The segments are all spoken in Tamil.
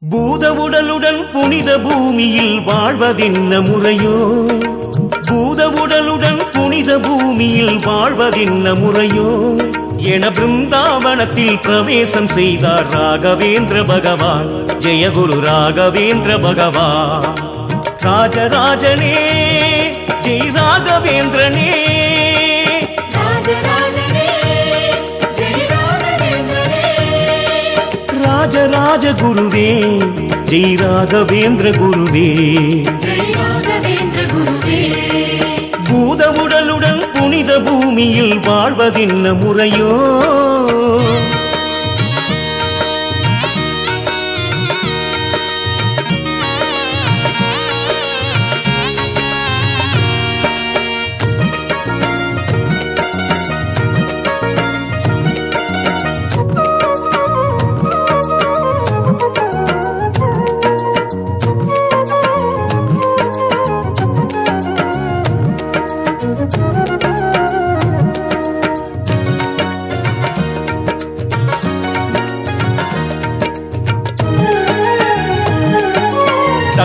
பூத உடலுடன் புனித பூமியில் வாழ்வதென்ன முறையோ? பூத உடலுடன் புனித பூமியில் வாழ்வதென்ன முறையோ? என பிருந்தாவனத்தில் பிரவேசம் செய்தார் ராகவேந்திர பகவான். ஜெயகுரு ராகவேந்திர பகவான். ராஜராஜனே ஜெய் ராகவேந்திரனே. ராஜராஜ குருவே ஜெய் ராகவேந்திர குருவே பூதமுடலுடன் புனித பூமியில் வாழ்வதென்ன முறையோ?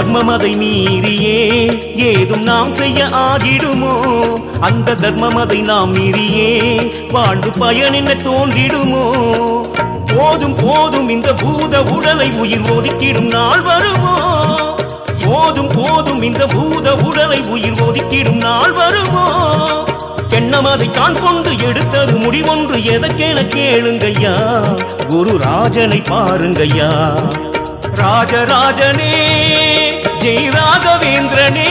தர்மமதை மீறியே. ஏதும் நாம் செய்ய ஆகிடுமோ? அந்த தர்மமதை நாம் மீறியே. வாழ்ந்து பயன் என்ன தோன்றிடுமோ? போதும் போதும் இந்த பூத உடலை உயிர் ஒதுக்கிடும் நாள் வருமோ? போதும் போதும் இந்த பூத உடலை உயிர் ஒதுக்கிடும் நாள் வருமோ? எண்ணமதை தான் கொண்டு எடுத்தது முடிவொன்று எதற்கென கேளுங்கய்யா? குரு ராஜனை பாருங்கய்யா. ராஜராஜனே ஜெய் ராகவேந்திரனே.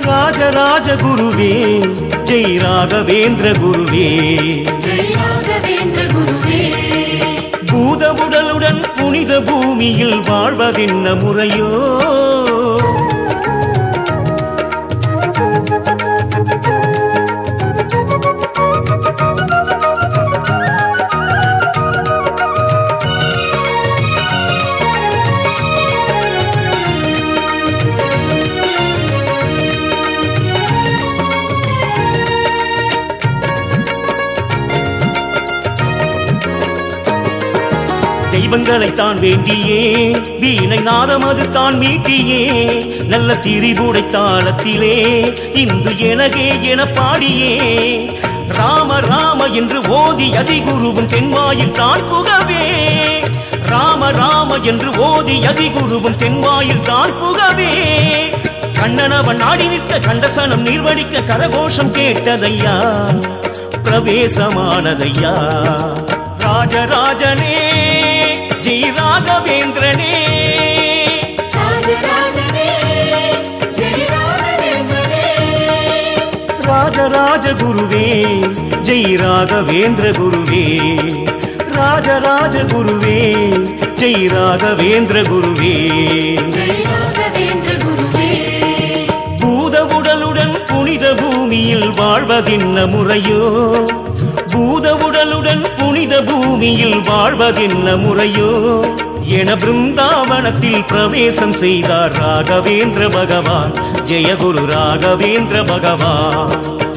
ராஜராஜ குருவே. ஜெய ராகவேந்திர குருவே. பூத உடலுடன் புனித பூமியில் வாழ்வதென்ன முறையோ? தெய்வங்களை தான் வேண்டியே. வீணை நாதம் அது தான் மீட்டியே. நல்ல திரிபுடை தாளத்திலே இந்து எனகே என பாடியே. ராம ராம என்று ஓதி அதிகுருவும் தென்வாயில் தான் புகவே. ராம ராம என்று ஓதி அதிகுருவும் தென்வாயில் தான் புகவே. கண்ணனவன் நாடி நிற்க கண்டசனம் நீர்வடிக்க கரகோஷம் கேட்டதையா? பிரவேசமானதையா? ராஜராஜனே ஜெய் ராகவேந்திரனே. ராஜராஜனே ஜெய ராகவேந்திரனே. ராஜராஜ குருவே ஜெய் ராகவேந்திர குருவே ராஜராஜ குருவே ஜெய் ராகவேந்திர குருவே ஜெய ராகவேந்திர பூமியில் வாழ்வதென்ன முறையோ? பூத உடலுடன் புனித பூமியில் வாழ்வதென்ன முறையோ? என பிருந்தாவனத்தில் பிரவேசம் செய்தார் ராகவேந்திர பகவான் ஜெயகுரு ராகவேந்திர பகவான்.